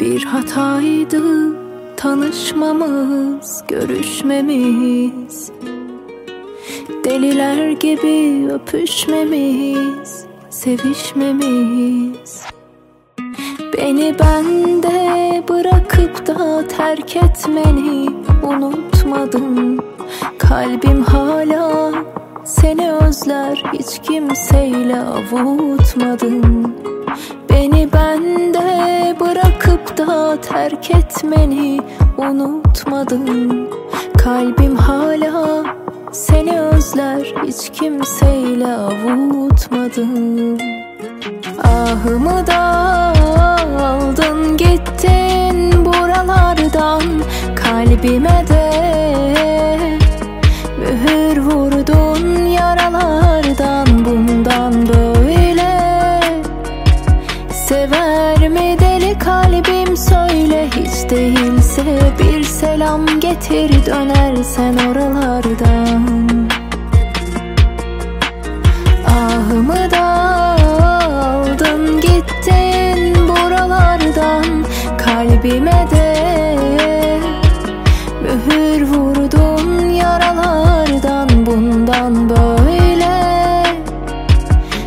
Bir hataydı tanışmamız, görüşmemiz. Deliler gibi öpüşmemiz, sevişmemiz. Beni bende bırakıp da terk etmeni unutmadım. Kalbim hala seni özler hiç kimseyle avutmadın Beni bende bırakıp da terk etmeni unutmadım. Kalbim hala seni özler hiç kimseyle avutmadım. Ahımı da aldın gittin buralardan. Kalbime de mühür vurdun yaralardan. Bundan böyle Sever mi kalbim söyle Hiç değilse bir selam getir dönersen oralardan. Ahımı da aldın gittin buralardan Kalbime de mühür vurdun yaralardan. Bundan böyle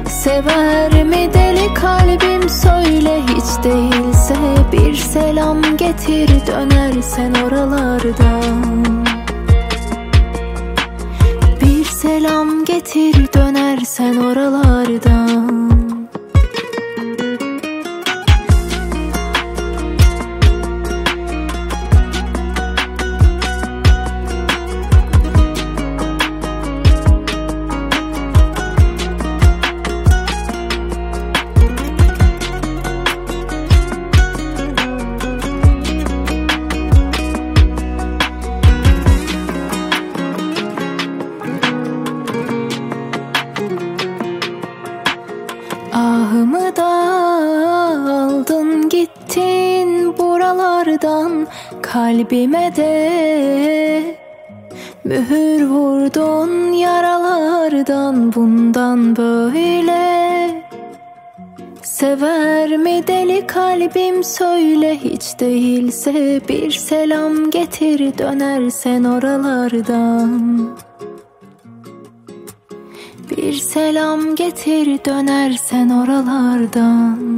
Sever mi deli kalbim söyle Hiç değilse bir selam getir dönersen oralardan Bir selam getir dönersen oralardan Ahımı da aldın gittin buralardan Kalbime de mühür vurdun yaralardan. Bundan böyle Sever mi deli kalbim? Söyle Hiç değilse bir selam getir dönersen oralardan bir selam getir dönersen oralardan